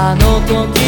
あの時